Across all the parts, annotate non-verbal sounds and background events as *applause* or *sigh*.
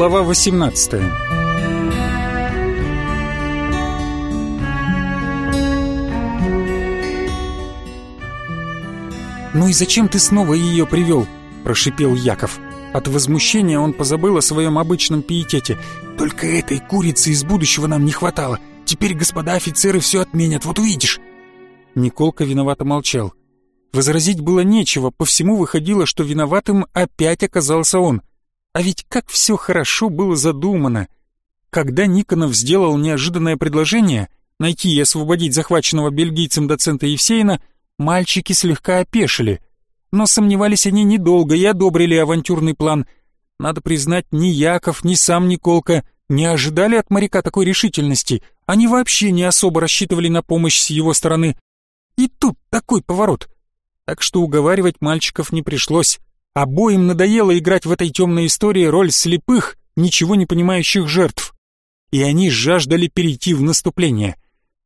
Глава 18 «Ну и зачем ты снова ее привел?» – прошипел Яков. От возмущения он позабыл о своем обычном пиетете. «Только этой курицы из будущего нам не хватало. Теперь господа офицеры все отменят, вот увидишь!» Николка виновато молчал. Возразить было нечего, по всему выходило, что виноватым опять оказался он – а ведь как все хорошо было задумано. Когда Никонов сделал неожиданное предложение найти и освободить захваченного бельгийцем доцента Евсеина, мальчики слегка опешили. Но сомневались они недолго и одобрили авантюрный план. Надо признать, ни Яков, ни сам Николка не ожидали от моряка такой решительности. Они вообще не особо рассчитывали на помощь с его стороны. И тут такой поворот. Так что уговаривать мальчиков не пришлось. Обоим надоело играть в этой темной истории роль слепых, ничего не понимающих жертв. И они жаждали перейти в наступление.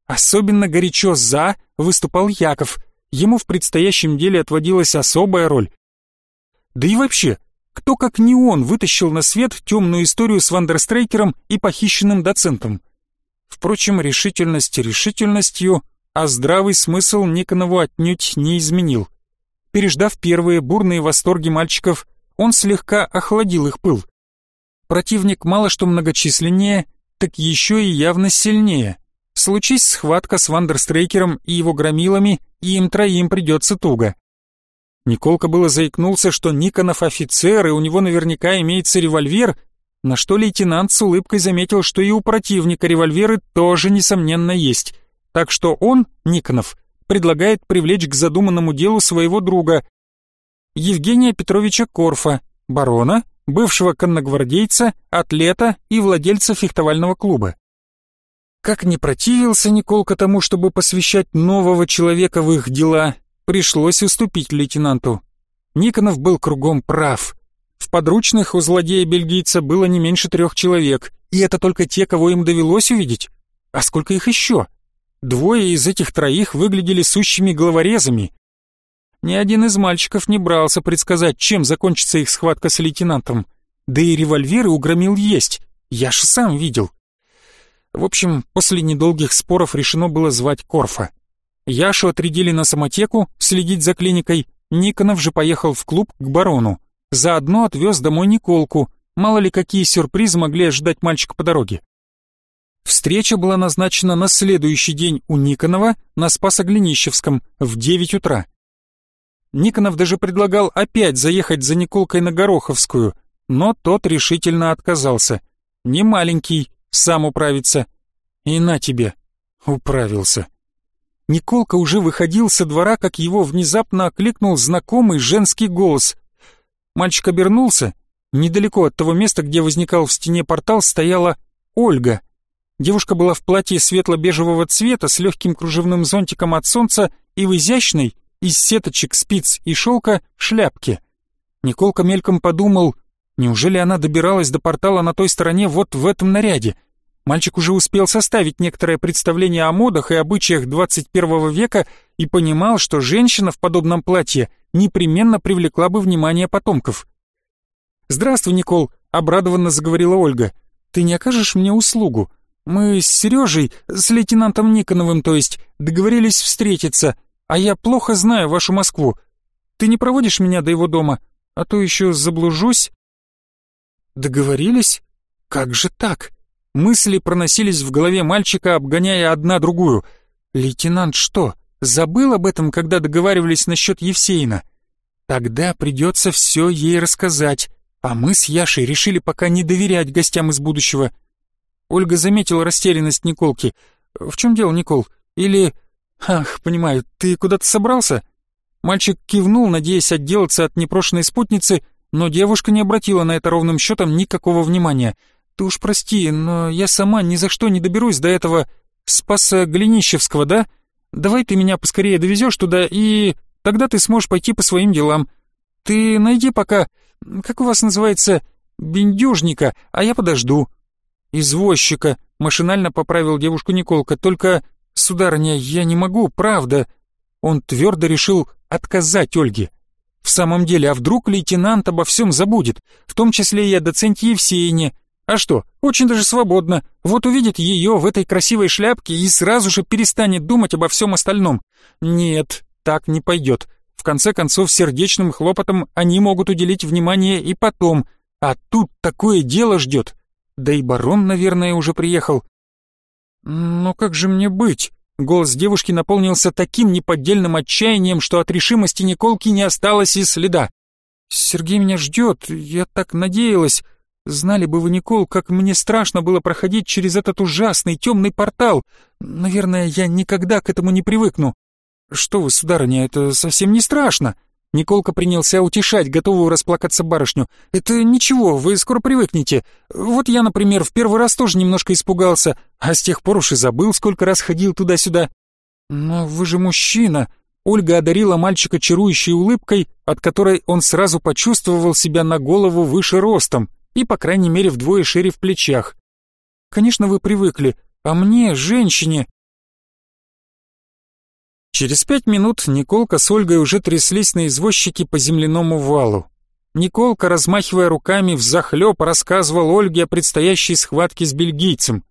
Особенно горячо «за» выступал Яков. Ему в предстоящем деле отводилась особая роль. Да и вообще, кто как не он вытащил на свет темную историю с Вандерстрейкером и похищенным доцентом? Впрочем, решительность решительностью, а здравый смысл Никонову отнюдь не изменил. Переждав первые бурные восторги мальчиков, он слегка охладил их пыл. Противник мало что многочисленнее, так еще и явно сильнее. Случись схватка с Вандерстрейкером и его громилами, и им троим придется туго. Николка было заикнулся, что Никонов офицер, и у него наверняка имеется револьвер, на что лейтенант с улыбкой заметил, что и у противника револьверы тоже, несомненно, есть. Так что он, Никонов, предлагает привлечь к задуманному делу своего друга Евгения Петровича Корфа, барона, бывшего конногвардейца, атлета и владельца фехтовального клуба. Как не противился Николка тому, чтобы посвящать нового человека в их дела, пришлось уступить лейтенанту. Никонов был кругом прав. В подручных у злодея-бельгийца было не меньше трех человек, и это только те, кого им довелось увидеть. А сколько их еще? Двое из этих троих выглядели сущими главорезами. Ни один из мальчиков не брался предсказать, чем закончится их схватка с лейтенантом. Да и револьверы угромил есть, я ж сам видел. В общем, после недолгих споров решено было звать Корфа. Яшу отрядили на самотеку следить за клиникой, Никонов же поехал в клуб к барону. Заодно отвез домой Николку, мало ли какие сюрпризы могли ожидать мальчик по дороге. Встреча была назначена на следующий день у Никонова на Спасоглинищевском в 9 утра. Никонов даже предлагал опять заехать за Николкой на Гороховскую, но тот решительно отказался. Не маленький, сам управится. И на тебе, управился. Николка уже выходил со двора, как его внезапно окликнул знакомый женский голос. Мальчик обернулся. Недалеко от того места, где возникал в стене портал, стояла Ольга — Девушка была в платье светло-бежевого цвета с легким кружевным зонтиком от солнца и в изящной, из сеточек, спиц и шелка, шляпке. Николка мельком подумал, неужели она добиралась до портала на той стороне вот в этом наряде? Мальчик уже успел составить некоторое представление о модах и обычаях 21 века и понимал, что женщина в подобном платье непременно привлекла бы внимание потомков. «Здравствуй, Никол», — обрадованно заговорила Ольга. «Ты не окажешь мне услугу?» Мы с Сережей, с лейтенантом Никоновым, то есть, договорились встретиться, а я плохо знаю вашу Москву. Ты не проводишь меня до его дома, а то еще заблужусь». «Договорились? Как же так?» Мысли проносились в голове мальчика, обгоняя одна другую. «Лейтенант что, забыл об этом, когда договаривались насчет Евсеина? Тогда придется все ей рассказать, а мы с Яшей решили пока не доверять гостям из будущего» Ольга заметила растерянность Николки. «В чем дело, Никол? Или... Ах, понимаю, ты куда-то собрался?» Мальчик кивнул, надеясь отделаться от непрошенной спутницы, но девушка не обратила на это ровным счетом никакого внимания. «Ты уж прости, но я сама ни за что не доберусь до этого Спаса Глинищевского, да? Давай ты меня поскорее довезешь туда, и тогда ты сможешь пойти по своим делам. Ты найди пока, как у вас называется, бендюжника, а я подожду» извозчика», — машинально поправил девушку Николка. «Только, сударыня, я не могу, правда». Он твердо решил отказать Ольге. «В самом деле, а вдруг лейтенант обо всем забудет, в том числе и о доценте Евсеине? А что, очень даже свободно. Вот увидит ее в этой красивой шляпке и сразу же перестанет думать обо всем остальном. Нет, так не пойдет. В конце концов, сердечным хлопотом они могут уделить внимание и потом. А тут такое дело ждет». Да и барон, наверное, уже приехал. Но как же мне быть? Голос девушки наполнился таким неподдельным отчаянием, что от решимости Николки не осталось и следа. «Сергей меня ждет, я так надеялась. Знали бы вы, Никол, как мне страшно было проходить через этот ужасный темный портал. Наверное, я никогда к этому не привыкну. Что вы, сударыня, это совсем не страшно. Николка принялся утешать готовую расплакаться барышню. «Это ничего, вы скоро привыкнете. Вот я, например, в первый раз тоже немножко испугался, а с тех пор уж и забыл, сколько раз ходил туда-сюда». «Но вы же мужчина!» Ольга одарила мальчика чарующей улыбкой, от которой он сразу почувствовал себя на голову выше ростом и, по крайней мере, вдвое шире в плечах. «Конечно, вы привыкли, а мне, женщине, Через пять минут Николка с Ольгой уже тряслись на извозчике по земляному валу. Николка, размахивая руками, взахлеб рассказывал Ольге о предстоящей схватке с бельгийцем.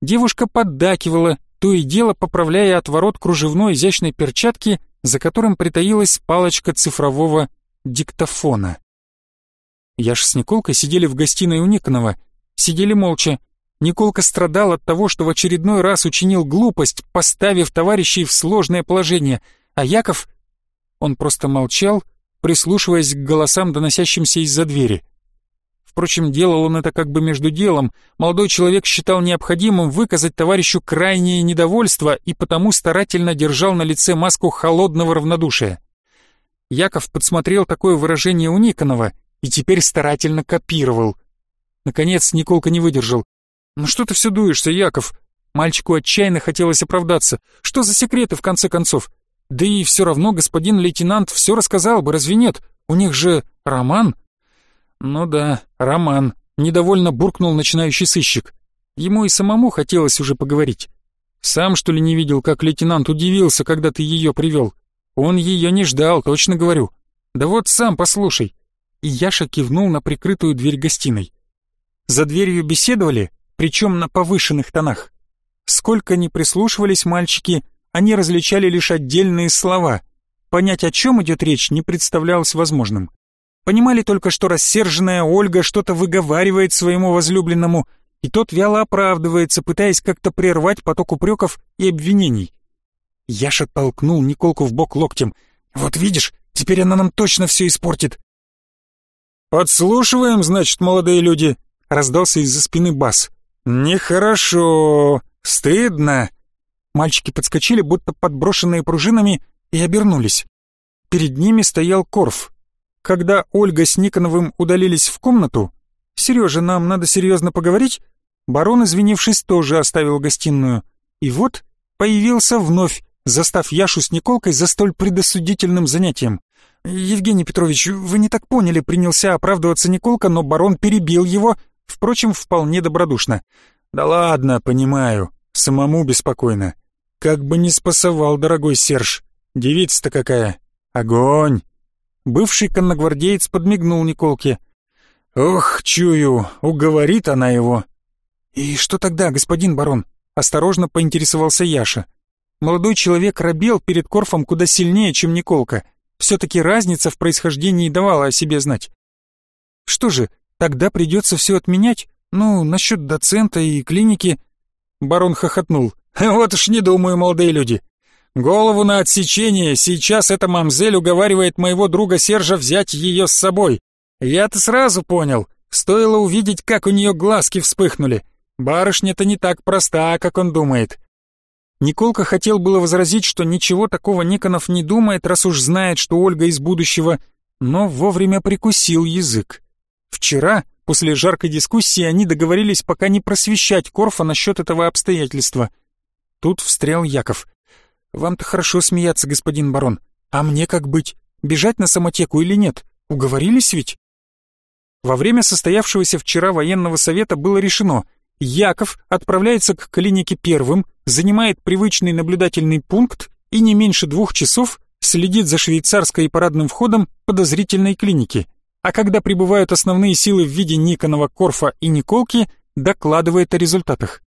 Девушка поддакивала, то и дело поправляя отворот кружевной изящной перчатки, за которым притаилась палочка цифрового диктофона. Я ж с Николкой сидели в гостиной у Никонова, сидели молча, Николка страдал от того, что в очередной раз учинил глупость, поставив товарищей в сложное положение, а Яков... Он просто молчал, прислушиваясь к голосам, доносящимся из-за двери. Впрочем, делал он это как бы между делом. Молодой человек считал необходимым выказать товарищу крайнее недовольство и потому старательно держал на лице маску холодного равнодушия. Яков подсмотрел такое выражение у Никонова и теперь старательно копировал. Наконец Николка не выдержал. «Ну что ты все дуешься, Яков?» Мальчику отчаянно хотелось оправдаться. «Что за секреты, в конце концов? Да и все равно господин лейтенант все рассказал бы, разве нет? У них же роман?» «Ну да, роман», — недовольно буркнул начинающий сыщик. Ему и самому хотелось уже поговорить. Сам, что ли, не видел, как лейтенант удивился, когда ты ее привел? Он ее не ждал, точно говорю. Да вот сам послушай. И Яша кивнул на прикрытую дверь гостиной. За дверью беседовали, причем на повышенных тонах. Сколько ни прислушивались мальчики, они различали лишь отдельные слова. Понять, о чем идет речь, не представлялось возможным. Понимали только, что рассерженная Ольга что-то выговаривает своему возлюбленному, и тот вяло оправдывается, пытаясь как-то прервать поток упреков и обвинений. Яша толкнул Николку в бок локтем. «Вот видишь, теперь она нам точно все испортит!» «Подслушиваем, значит, молодые люди!» — раздался из-за спины бас. «Нехорошо! Стыдно!» Мальчики подскочили, будто подброшенные пружинами, и обернулись. Перед ними стоял Корф. Когда Ольга с Никоновым удалились в комнату, «Сережа, нам надо серьезно поговорить», барон, извинившись, тоже оставил гостиную. И вот появился вновь, застав Яшу с Николкой за столь предосудительным занятием. «Евгений Петрович, вы не так поняли», — принялся оправдываться Николка, но барон перебил его Впрочем, вполне добродушно. «Да ладно, понимаю. Самому беспокойно. Как бы не спасовал, дорогой Серж. Девица-то какая. Огонь!» Бывший конногвардеец подмигнул Николке. «Ох, чую, уговорит она его». «И что тогда, господин барон?» — осторожно поинтересовался Яша. Молодой человек робел перед Корфом куда сильнее, чем Николка. Все-таки разница в происхождении давала о себе знать. «Что же, Тогда придется все отменять. Ну, насчет доцента и клиники...» Барон хохотнул. *laughs* «Вот уж не думаю, молодые люди. Голову на отсечение. Сейчас эта мамзель уговаривает моего друга Сержа взять ее с собой. Я-то сразу понял. Стоило увидеть, как у нее глазки вспыхнули. Барышня-то не так проста, как он думает». Николка хотел было возразить, что ничего такого Никонов не думает, раз уж знает, что Ольга из будущего, но вовремя прикусил язык. Вчера, после жаркой дискуссии, они договорились пока не просвещать Корфа насчет этого обстоятельства. Тут встрял Яков. «Вам-то хорошо смеяться, господин барон. А мне как быть? Бежать на самотеку или нет? Уговорились ведь?» Во время состоявшегося вчера военного совета было решено, Яков отправляется к клинике первым, занимает привычный наблюдательный пункт и не меньше двух часов следит за швейцарской и парадным входом подозрительной клиники – а когда прибывают основные силы в виде Никонова, Корфа и Николки, докладывает о результатах.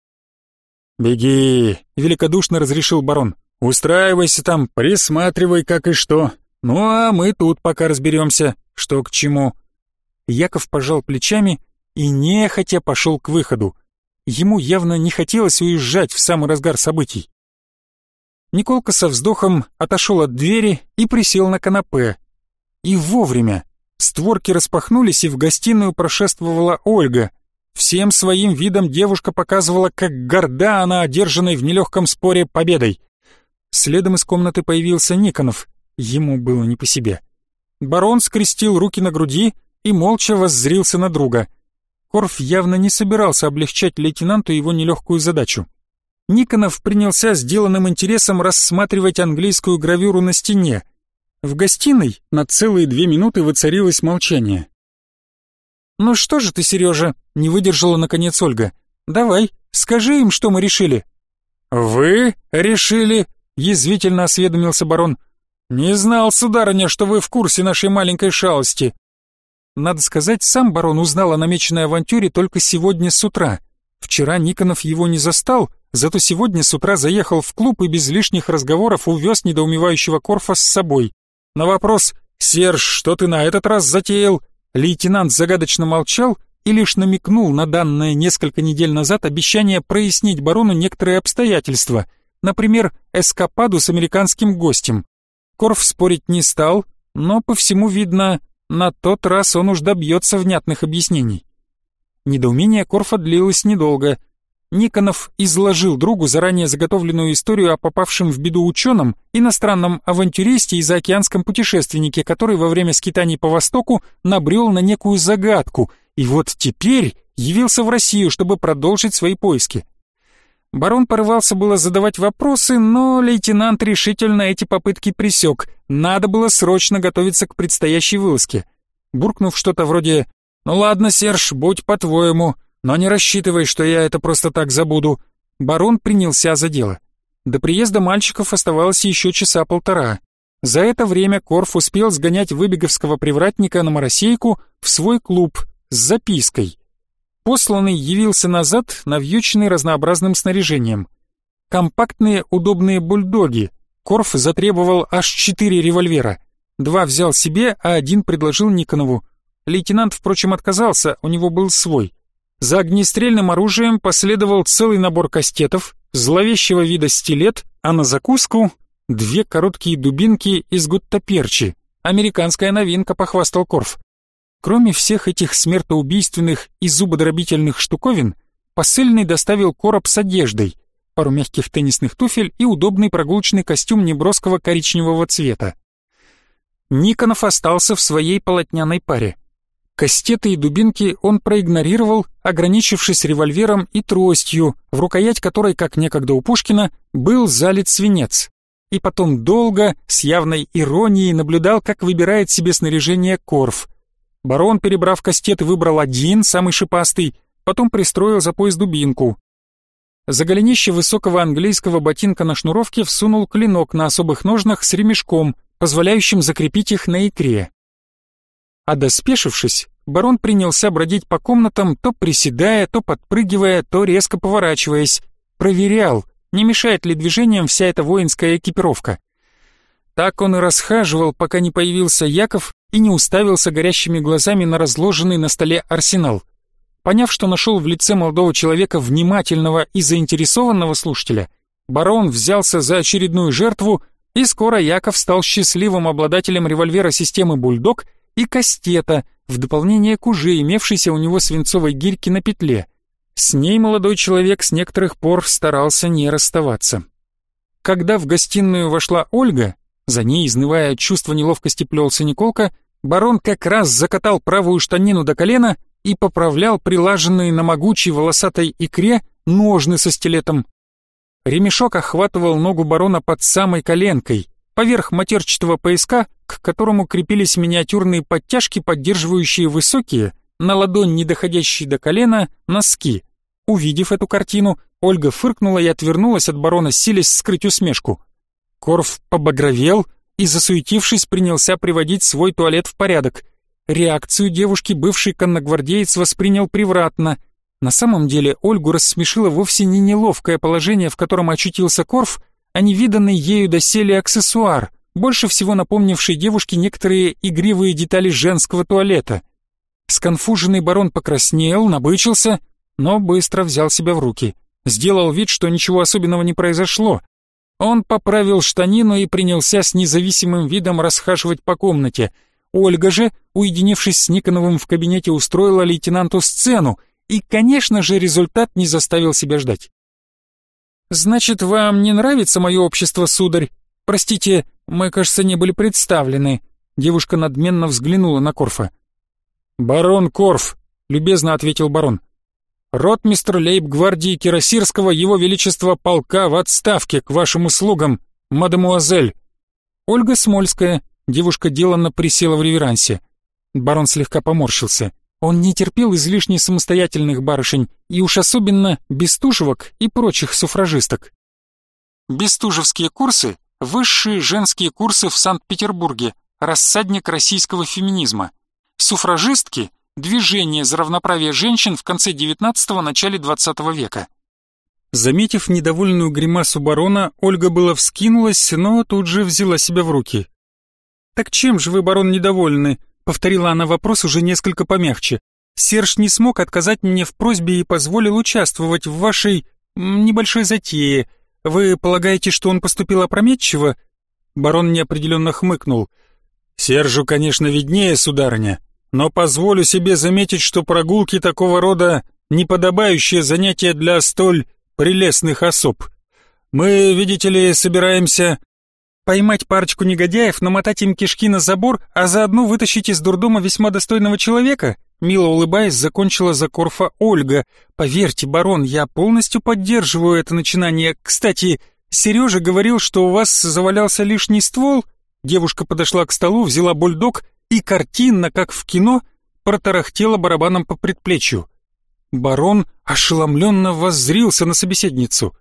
«Беги!» — великодушно разрешил барон. «Устраивайся там, присматривай как и что. Ну а мы тут пока разберемся, что к чему». Яков пожал плечами и нехотя пошел к выходу. Ему явно не хотелось уезжать в самый разгар событий. Николка со вздохом отошел от двери и присел на канапе. И вовремя. Створки распахнулись, и в гостиную прошествовала Ольга. Всем своим видом девушка показывала, как горда она одержанной в нелегком споре победой. Следом из комнаты появился Никонов. Ему было не по себе. Барон скрестил руки на груди и молча воззрился на друга. Корф явно не собирался облегчать лейтенанту его нелегкую задачу. Никонов принялся сделанным интересом рассматривать английскую гравюру на стене — в гостиной на целые две минуты воцарилось молчание. «Ну что же ты, Сережа?» — не выдержала наконец Ольга. «Давай, скажи им, что мы решили». «Вы решили?» — язвительно осведомился барон. «Не знал, сударыня, что вы в курсе нашей маленькой шалости». Надо сказать, сам барон узнал о намеченной авантюре только сегодня с утра. Вчера Никонов его не застал, зато сегодня с утра заехал в клуб и без лишних разговоров увез недоумевающего Корфа с собой. На вопрос «Серж, что ты на этот раз затеял?» лейтенант загадочно молчал и лишь намекнул на данное несколько недель назад обещание прояснить барону некоторые обстоятельства, например, эскападу с американским гостем. Корф спорить не стал, но по всему видно, на тот раз он уж добьется внятных объяснений. Недоумение Корфа длилось недолго — Никонов изложил другу заранее заготовленную историю о попавшем в беду ученом, иностранном авантюристе и заокеанском путешественнике, который во время скитаний по Востоку набрел на некую загадку, и вот теперь явился в Россию, чтобы продолжить свои поиски. Барон порывался было задавать вопросы, но лейтенант решительно эти попытки пресек. Надо было срочно готовиться к предстоящей вылазке. Буркнув что-то вроде «Ну ладно, Серж, будь по-твоему», но не рассчитывай, что я это просто так забуду. Барон принялся за дело. До приезда мальчиков оставалось еще часа полтора. За это время Корф успел сгонять выбеговского привратника на моросейку в свой клуб с запиской. Посланный явился назад, навьюченный разнообразным снаряжением. Компактные удобные бульдоги. Корф затребовал аж четыре револьвера. Два взял себе, а один предложил Никонову. Лейтенант, впрочем, отказался, у него был свой. За огнестрельным оружием последовал целый набор кастетов, зловещего вида стилет, а на закуску — две короткие дубинки из гуттаперчи. Американская новинка, похвастал Корф. Кроме всех этих смертоубийственных и зубодробительных штуковин, посыльный доставил короб с одеждой, пару мягких теннисных туфель и удобный прогулочный костюм неброского коричневого цвета. Никонов остался в своей полотняной паре. Кастеты и дубинки он проигнорировал, ограничившись револьвером и тростью, в рукоять которой, как некогда у Пушкина, был залит свинец. И потом долго, с явной иронией, наблюдал, как выбирает себе снаряжение Корф. Барон, перебрав кастет, выбрал один, самый шипастый, потом пристроил за пояс дубинку. За голенище высокого английского ботинка на шнуровке всунул клинок на особых ножнах с ремешком, позволяющим закрепить их на икре. А Одоспешившись, барон принялся бродить по комнатам, то приседая, то подпрыгивая, то резко поворачиваясь. Проверял, не мешает ли движениям вся эта воинская экипировка. Так он и расхаживал, пока не появился Яков и не уставился горящими глазами на разложенный на столе арсенал. Поняв, что нашел в лице молодого человека внимательного и заинтересованного слушателя, барон взялся за очередную жертву, и скоро Яков стал счастливым обладателем револьвера системы «Бульдог» и кастета, в дополнение к уже имевшейся у него свинцовой гирьке на петле. С ней молодой человек с некоторых пор старался не расставаться. Когда в гостиную вошла Ольга, за ней, изнывая от чувства неловкости, плелся Николка, барон как раз закатал правую штанину до колена и поправлял прилаженные на могучей волосатой икре ножны со стилетом. Ремешок охватывал ногу барона под самой коленкой, поверх матерчатого пояска, к которому крепились миниатюрные подтяжки, поддерживающие высокие, на ладонь не доходящие до колена, носки. Увидев эту картину, Ольга фыркнула и отвернулась от барона, силясь скрыть усмешку. Корф побагровел и, засуетившись, принялся приводить свой туалет в порядок. Реакцию девушки бывший конногвардеец воспринял превратно. На самом деле Ольгу рассмешило вовсе не неловкое положение, в котором очутился Корф, а невиданный ею доселе аксессуар, больше всего напомнивший девушке некоторые игривые детали женского туалета. Сконфуженный барон покраснел, набычился, но быстро взял себя в руки. Сделал вид, что ничего особенного не произошло. Он поправил штанину и принялся с независимым видом расхаживать по комнате. Ольга же, уединившись с Никоновым в кабинете, устроила лейтенанту сцену, и, конечно же, результат не заставил себя ждать. «Значит, вам не нравится мое общество, сударь? Простите, мы, кажется, не были представлены». Девушка надменно взглянула на Корфа. «Барон Корф», — любезно ответил барон. «Ротмистр лейб-гвардии Кирасирского Его величество полка в отставке к вашим услугам, мадемуазель». «Ольга Смольская», — девушка деланно присела в реверансе. Барон слегка поморщился. Он не терпел излишне самостоятельных барышень, и уж особенно бестужевок и прочих суфражисток. Бестужевские курсы – высшие женские курсы в Санкт-Петербурге, рассадник российского феминизма. Суфражистки – движение за равноправие женщин в конце XIX – начале XX века. Заметив недовольную гримасу барона, Ольга была вскинулась, но тут же взяла себя в руки. «Так чем же вы, барон, недовольны?» — повторила она вопрос уже несколько помягче. «Серж не смог отказать мне в просьбе и позволил участвовать в вашей... небольшой затее. Вы полагаете, что он поступил опрометчиво?» Барон неопределенно хмыкнул. «Сержу, конечно, виднее, сударыня, но позволю себе заметить, что прогулки такого рода — неподобающее занятие для столь прелестных особ. Мы, видите ли, собираемся...» Поймать парочку негодяев, намотать им кишки на забор, а заодно вытащить из дурдома весьма достойного человека? Мило улыбаясь, закончила за Корфа Ольга. Поверьте, барон, я полностью поддерживаю это начинание. Кстати, Сережа говорил, что у вас завалялся лишний ствол. Девушка подошла к столу, взяла бульдог и картинно, как в кино, протарахтела барабаном по предплечью. Барон ошеломленно воззрился на собеседницу.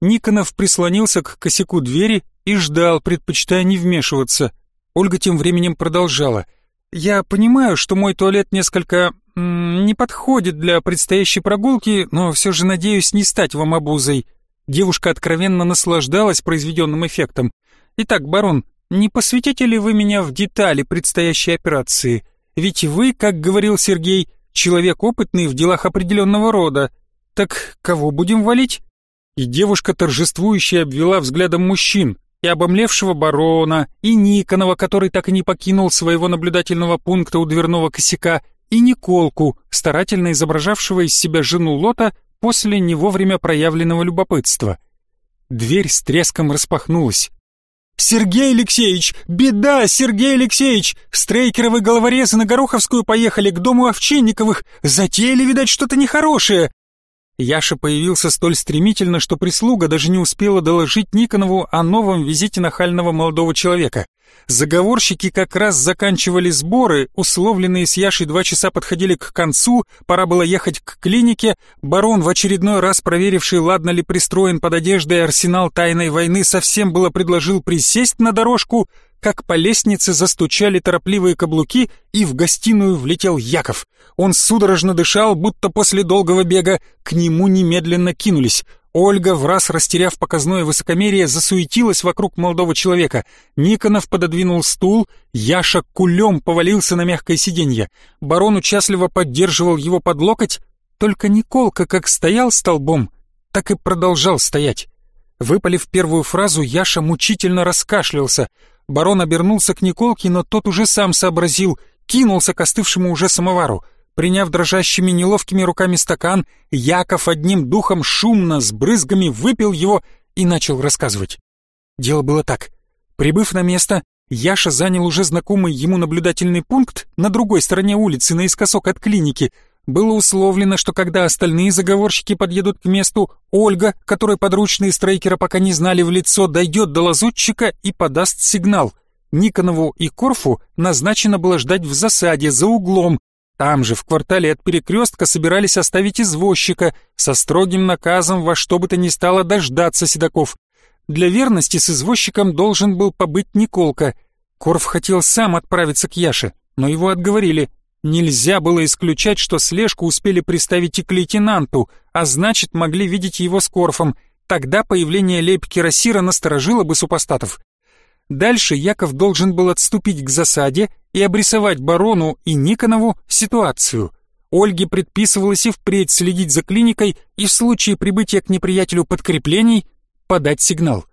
Никонов прислонился к косяку двери и ждал, предпочитая не вмешиваться. Ольга тем временем продолжала. «Я понимаю, что мой туалет несколько... Не подходит для предстоящей прогулки, но все же надеюсь не стать вам обузой». Девушка откровенно наслаждалась произведенным эффектом. «Итак, барон, не посвятите ли вы меня в детали предстоящей операции? Ведь вы, как говорил Сергей, человек опытный в делах определенного рода. Так кого будем валить?» И девушка торжествующе обвела взглядом мужчин, и обомлевшего барона, и Никонова, который так и не покинул своего наблюдательного пункта у дверного косяка, и Николку, старательно изображавшего из себя жену Лота после не вовремя проявленного любопытства. Дверь с треском распахнулась. «Сергей Алексеевич! Беда, Сергей Алексеевич! Стрейкеровы головорезы на Гороховскую поехали к дому Овчинниковых! Затеяли, видать, что-то нехорошее! Яша появился столь стремительно, что прислуга даже не успела доложить Никонову о новом визите нахального молодого человека. Заговорщики как раз заканчивали сборы, условленные с Яшей два часа подходили к концу, пора было ехать к клинике, барон, в очередной раз проверивший, ладно ли пристроен под одеждой арсенал тайной войны, совсем было предложил присесть на дорожку — как по лестнице застучали торопливые каблуки, и в гостиную влетел Яков. Он судорожно дышал, будто после долгого бега. К нему немедленно кинулись. Ольга, в раз растеряв показное высокомерие, засуетилась вокруг молодого человека. Никонов пододвинул стул, Яша кулем повалился на мягкое сиденье. Барон участливо поддерживал его под локоть, только Николка как стоял столбом, так и продолжал стоять. Выпалив первую фразу, Яша мучительно раскашлялся. Барон обернулся к Николке, но тот уже сам сообразил, кинулся к остывшему уже самовару. Приняв дрожащими неловкими руками стакан, Яков одним духом шумно с брызгами выпил его и начал рассказывать. Дело было так. Прибыв на место, Яша занял уже знакомый ему наблюдательный пункт на другой стороне улицы, наискосок от клиники — было условлено, что когда остальные заговорщики подъедут к месту, Ольга, которой подручные Стрейкера пока не знали в лицо, дойдет до лазутчика и подаст сигнал. Никонову и Корфу назначено было ждать в засаде за углом. Там же, в квартале от перекрестка, собирались оставить извозчика со строгим наказом во что бы то ни стало дождаться седаков. Для верности с извозчиком должен был побыть Николка. Корф хотел сам отправиться к Яше, но его отговорили – Нельзя было исключать, что слежку успели приставить и к лейтенанту, а значит, могли видеть его с Корфом. Тогда появление Лепкера Сира насторожило бы супостатов. Дальше Яков должен был отступить к засаде и обрисовать барону и Никонову ситуацию. Ольге предписывалось и впредь следить за клиникой и в случае прибытия к неприятелю подкреплений подать сигнал.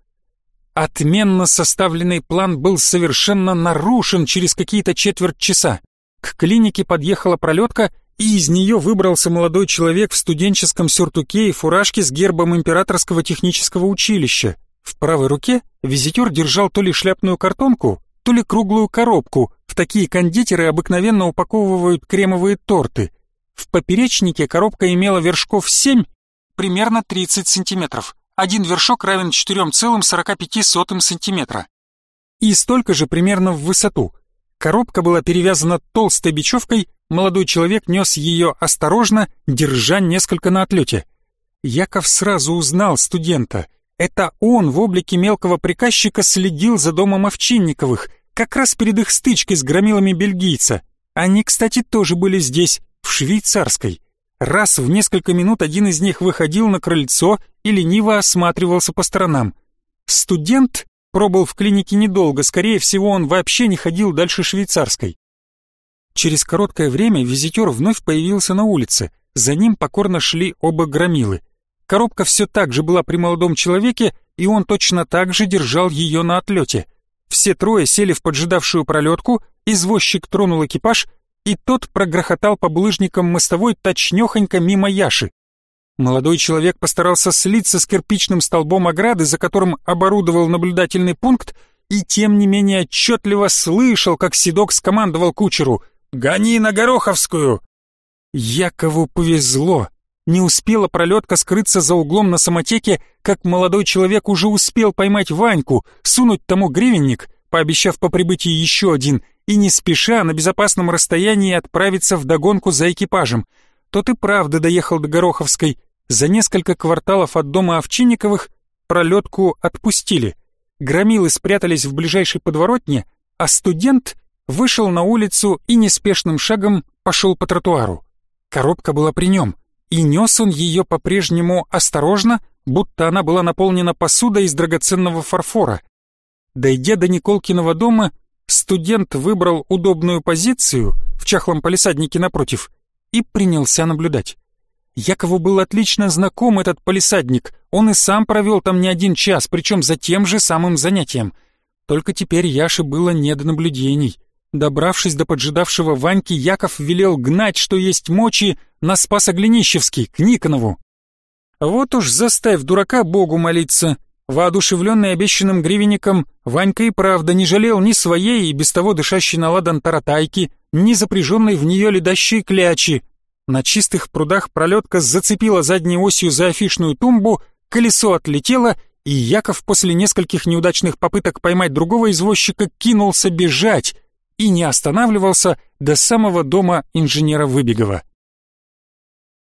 Отменно составленный план был совершенно нарушен через какие-то четверть часа. К клинике подъехала пролетка, и из нее выбрался молодой человек в студенческом сюртуке и фуражке с гербом императорского технического училища. В правой руке визитер держал то ли шляпную картонку, то ли круглую коробку. В такие кондитеры обыкновенно упаковывают кремовые торты. В поперечнике коробка имела вершков 7, примерно 30 сантиметров. Один вершок равен 4,45 сантиметра. И столько же примерно в высоту – Коробка была перевязана толстой бечевкой, молодой человек нес ее осторожно, держа несколько на отлете. Яков сразу узнал студента. Это он в облике мелкого приказчика следил за домом Овчинниковых, как раз перед их стычкой с громилами бельгийца. Они, кстати, тоже были здесь, в швейцарской. Раз в несколько минут один из них выходил на крыльцо и лениво осматривался по сторонам. Студент пробыл в клинике недолго, скорее всего, он вообще не ходил дальше швейцарской. Через короткое время визитер вновь появился на улице, за ним покорно шли оба громилы. Коробка все так же была при молодом человеке, и он точно так же держал ее на отлете. Все трое сели в поджидавшую пролетку, извозчик тронул экипаж, и тот прогрохотал по булыжникам мостовой точнехонько мимо Яши. Молодой человек постарался слиться с кирпичным столбом ограды, за которым оборудовал наблюдательный пункт, и тем не менее отчетливо слышал, как Седок скомандовал кучеру «Гони на Гороховскую!». Якову повезло. Не успела пролетка скрыться за углом на самотеке, как молодой человек уже успел поймать Ваньку, сунуть тому гривенник, пообещав по прибытии еще один, и не спеша на безопасном расстоянии отправиться в догонку за экипажем. Тот и правда доехал до Гороховской, за несколько кварталов от дома Овчинниковых пролетку отпустили. Громилы спрятались в ближайшей подворотне, а студент вышел на улицу и неспешным шагом пошел по тротуару. Коробка была при нем, и нес он ее по-прежнему осторожно, будто она была наполнена посудой из драгоценного фарфора. Дойдя до Николкиного дома, студент выбрал удобную позицию в чахлом палисаднике напротив и принялся наблюдать. Якову был отлично знаком этот полисадник. Он и сам провел там не один час, причем за тем же самым занятием. Только теперь Яше было не до наблюдений. Добравшись до поджидавшего Ваньки, Яков велел гнать, что есть мочи, на Спасоглинищевский, к Никонову. Вот уж заставь дурака Богу молиться. Воодушевленный обещанным гривенником, Ванька и правда не жалел ни своей и без того дышащей на ладан таратайки, ни запряженной в нее ледащей клячи, на чистых прудах пролетка зацепила задней осью за афишную тумбу, колесо отлетело, и Яков после нескольких неудачных попыток поймать другого извозчика кинулся бежать и не останавливался до самого дома инженера Выбегова.